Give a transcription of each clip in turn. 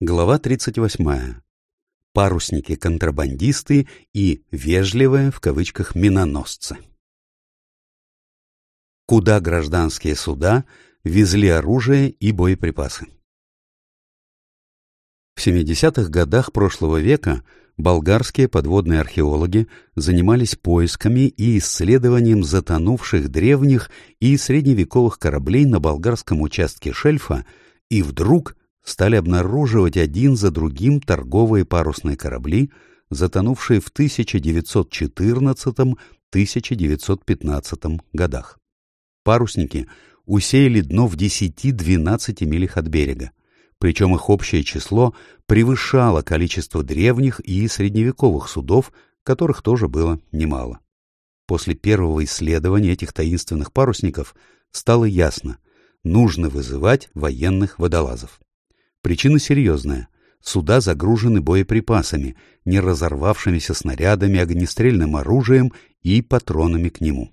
Глава 38. Парусники-контрабандисты и «вежливые» в кавычках миноносцы. Куда гражданские суда везли оружие и боеприпасы. В 70-х годах прошлого века болгарские подводные археологи занимались поисками и исследованием затонувших древних и средневековых кораблей на болгарском участке шельфа, и вдруг стали обнаруживать один за другим торговые парусные корабли, затонувшие в 1914-1915 годах. Парусники усеяли дно в 10-12 милях от берега, причем их общее число превышало количество древних и средневековых судов, которых тоже было немало. После первого исследования этих таинственных парусников стало ясно – нужно вызывать военных водолазов. Причина серьезная. Суда загружены боеприпасами, не разорвавшимися снарядами, огнестрельным оружием и патронами к нему.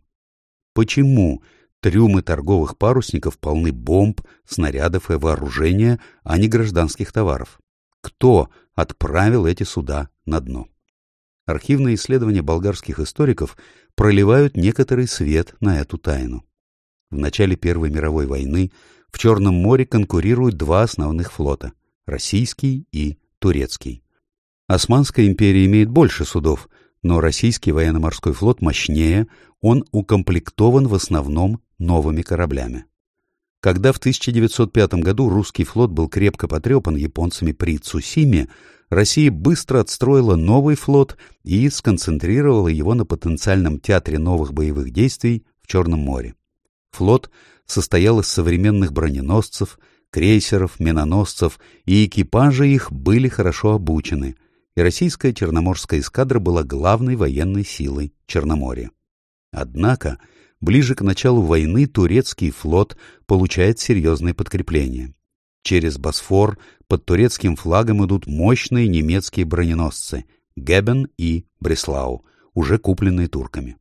Почему трюмы торговых парусников полны бомб, снарядов и вооружения, а не гражданских товаров? Кто отправил эти суда на дно? Архивные исследования болгарских историков проливают некоторый свет на эту тайну. В начале Первой мировой войны в Черном море конкурируют два основных флота – российский и турецкий. Османская империя имеет больше судов, но российский военно-морской флот мощнее, он укомплектован в основном новыми кораблями. Когда в 1905 году русский флот был крепко потрепан японцами при Цусиме, Россия быстро отстроила новый флот и сконцентрировала его на потенциальном театре новых боевых действий в Черном море. Флот состоял из современных броненосцев, крейсеров, миноносцев, и экипажи их были хорошо обучены, и российская Черноморская эскадра была главной военной силой Черноморья. Однако, ближе к началу войны турецкий флот получает серьезное подкрепление. Через Босфор под турецким флагом идут мощные немецкие броненосцы Гебен и Бреслау, уже купленные турками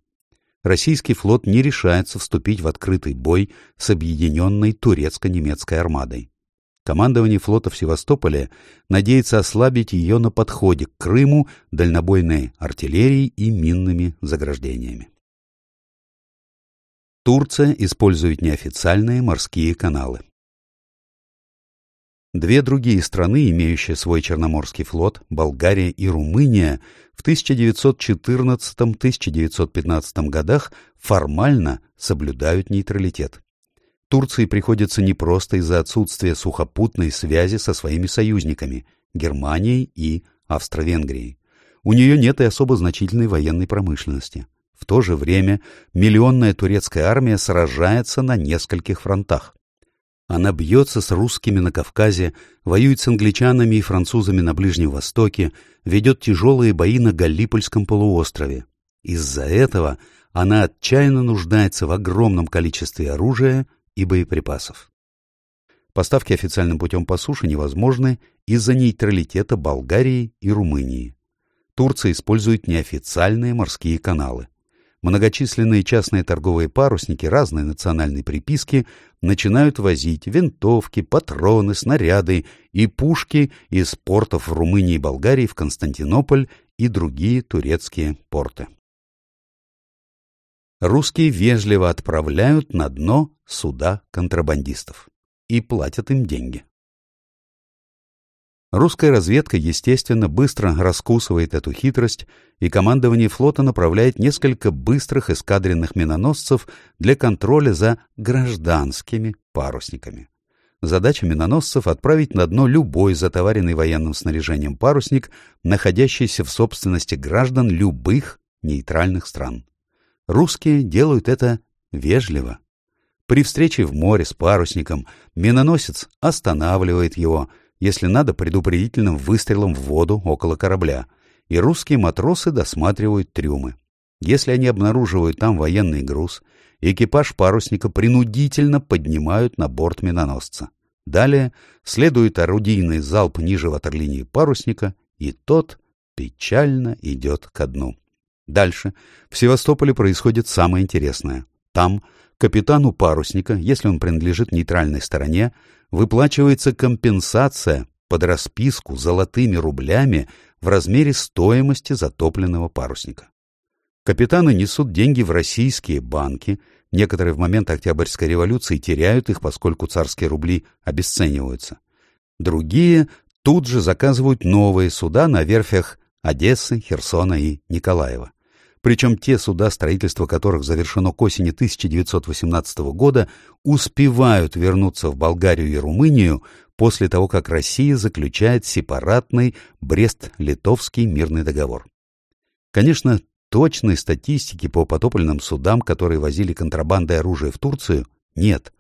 российский флот не решается вступить в открытый бой с объединенной турецко-немецкой армадой. Командование флота в Севастополе надеется ослабить ее на подходе к Крыму дальнобойной артиллерией и минными заграждениями. Турция использует неофициальные морские каналы. Две другие страны, имеющие свой Черноморский флот, Болгария и Румыния, в 1914-1915 годах формально соблюдают нейтралитет. Турции приходится не просто из-за отсутствия сухопутной связи со своими союзниками – Германией и Австро-Венгрией. У нее нет и особо значительной военной промышленности. В то же время миллионная турецкая армия сражается на нескольких фронтах. Она бьется с русскими на Кавказе, воюет с англичанами и французами на Ближнем Востоке, ведет тяжелые бои на Галлипольском полуострове. Из-за этого она отчаянно нуждается в огромном количестве оружия и боеприпасов. Поставки официальным путем по суше невозможны из-за нейтралитета Болгарии и Румынии. Турция использует неофициальные морские каналы. Многочисленные частные торговые парусники разной национальной приписки начинают возить винтовки, патроны, снаряды и пушки из портов Румынии и Болгарии в Константинополь и другие турецкие порты. Русские вежливо отправляют на дно суда контрабандистов и платят им деньги. Русская разведка, естественно, быстро раскусывает эту хитрость, и командование флота направляет несколько быстрых эскадренных миноносцев для контроля за гражданскими парусниками. Задача миноносцев — отправить на дно любой затоваренный военным снаряжением парусник, находящийся в собственности граждан любых нейтральных стран. Русские делают это вежливо. При встрече в море с парусником миноносец останавливает его — если надо, предупредительным выстрелом в воду около корабля, и русские матросы досматривают трюмы. Если они обнаруживают там военный груз, экипаж парусника принудительно поднимают на борт миноносца. Далее следует орудийный залп ниже ватерлинии парусника, и тот печально идет ко дну. Дальше в Севастополе происходит самое интересное. Там капитану парусника, если он принадлежит нейтральной стороне, выплачивается компенсация под расписку золотыми рублями в размере стоимости затопленного парусника. Капитаны несут деньги в российские банки, некоторые в момент Октябрьской революции теряют их, поскольку царские рубли обесцениваются. Другие тут же заказывают новые суда на верфях Одессы, Херсона и Николаева. Причем те суда, строительство которых завершено к осени 1918 года, успевают вернуться в Болгарию и Румынию после того, как Россия заключает сепаратный Брест-Литовский мирный договор. Конечно, точной статистики по потопленным судам, которые возили контрабандой оружия в Турцию, нет.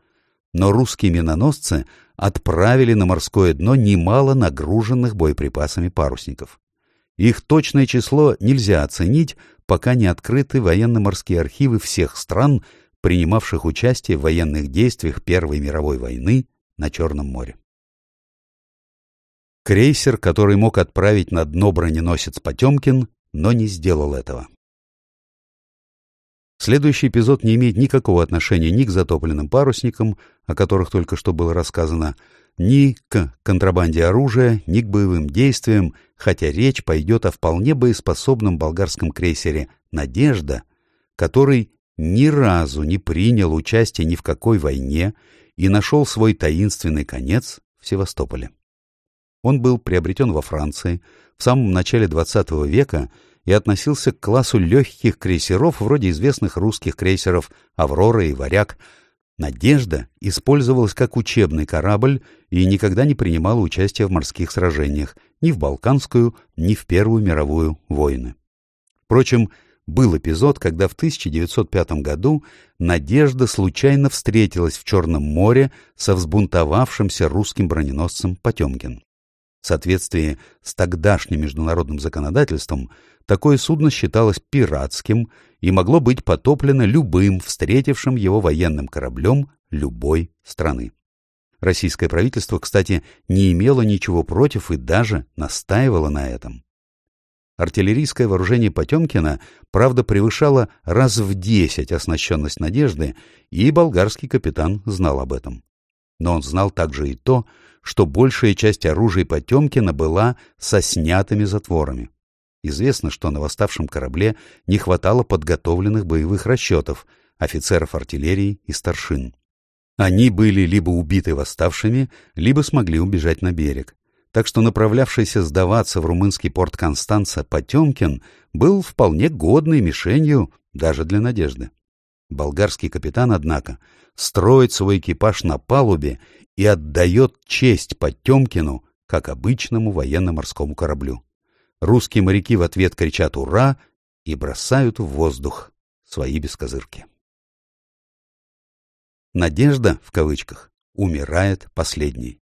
Но русские миноносцы отправили на морское дно немало нагруженных боеприпасами парусников. Их точное число нельзя оценить, пока не открыты военно-морские архивы всех стран, принимавших участие в военных действиях Первой мировой войны на Черном море. Крейсер, который мог отправить на дно броненосец Потемкин, но не сделал этого. Следующий эпизод не имеет никакого отношения ни к затопленным парусникам, о которых только что было рассказано, ни к контрабанде оружия, ни к боевым действиям, хотя речь пойдет о вполне боеспособном болгарском крейсере «Надежда», который ни разу не принял участие ни в какой войне и нашел свой таинственный конец в Севастополе. Он был приобретен во Франции в самом начале XX века и относился к классу легких крейсеров вроде известных русских крейсеров «Аврора» и «Варяг». «Надежда» использовалась как учебный корабль и никогда не принимала участия в морских сражениях ни в Балканскую, ни в Первую мировую войны. Впрочем, был эпизод, когда в 1905 году «Надежда» случайно встретилась в Черном море со взбунтовавшимся русским броненосцем Потемкин. В соответствии с тогдашним международным законодательством такое судно считалось пиратским и могло быть потоплено любым встретившим его военным кораблем любой страны. Российское правительство, кстати, не имело ничего против и даже настаивало на этом. Артиллерийское вооружение Потемкина, правда, превышало раз в десять оснащенность «Надежды», и болгарский капитан знал об этом. Но он знал также и то, что большая часть оружия Потемкина была со снятыми затворами. Известно, что на восставшем корабле не хватало подготовленных боевых расчетов, офицеров артиллерии и старшин. Они были либо убиты восставшими, либо смогли убежать на берег. Так что направлявшийся сдаваться в румынский порт Констанца Потемкин был вполне годной мишенью даже для надежды. Болгарский капитан, однако, строит свой экипаж на палубе и отдает честь Потемкину, как обычному военно-морскому кораблю. Русские моряки в ответ кричат «Ура!» и бросают в воздух свои бескозырки. «Надежда» в кавычках умирает последней.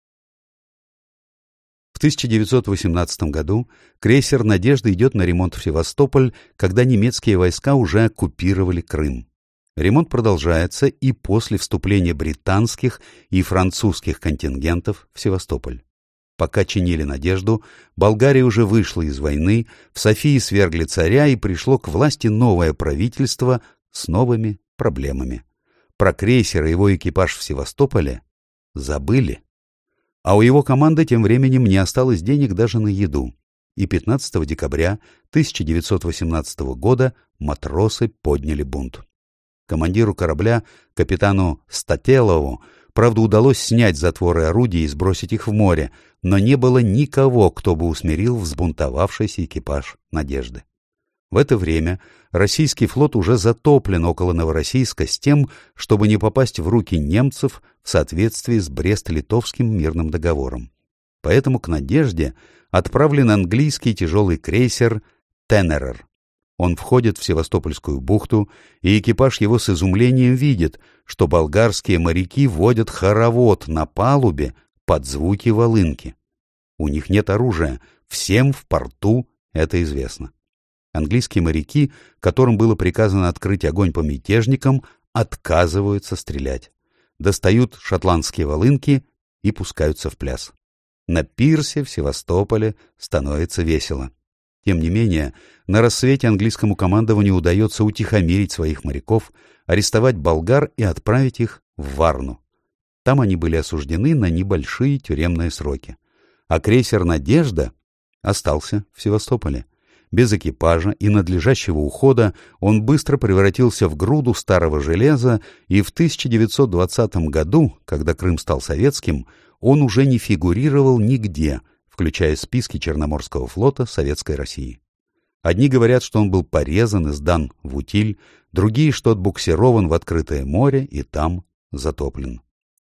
В 1918 году крейсер «Надежда» идет на ремонт в Севастополь, когда немецкие войска уже оккупировали Крым. Ремонт продолжается и после вступления британских и французских контингентов в Севастополь. Пока чинили надежду, Болгария уже вышла из войны, в Софии свергли царя и пришло к власти новое правительство с новыми проблемами. Про крейсер и его экипаж в Севастополе забыли. А у его команды тем временем не осталось денег даже на еду. И 15 декабря 1918 года матросы подняли бунт. Командиру корабля, капитану Стателову, правда, удалось снять затворы орудий и сбросить их в море, но не было никого, кто бы усмирил взбунтовавшийся экипаж «Надежды». В это время российский флот уже затоплен около Новороссийска с тем, чтобы не попасть в руки немцев в соответствии с Брест-Литовским мирным договором. Поэтому к «Надежде» отправлен английский тяжелый крейсер «Теннерер». Он входит в Севастопольскую бухту, и экипаж его с изумлением видит, что болгарские моряки водят хоровод на палубе под звуки волынки. У них нет оружия, всем в порту это известно. Английские моряки, которым было приказано открыть огонь по мятежникам, отказываются стрелять. Достают шотландские волынки и пускаются в пляс. На пирсе в Севастополе становится весело. Тем не менее, на рассвете английскому командованию удается утихомирить своих моряков, арестовать болгар и отправить их в Варну. Там они были осуждены на небольшие тюремные сроки. а крейсер «Надежда» остался в Севастополе. Без экипажа и надлежащего ухода он быстро превратился в груду старого железа, и в 1920 году, когда Крым стал советским, он уже не фигурировал нигде, включая списки Черноморского флота Советской России. Одни говорят, что он был порезан и сдан в утиль, другие, что отбуксирован в открытое море и там затоплен.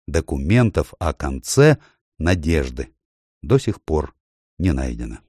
Документов о конце надежды до сих пор не найдено.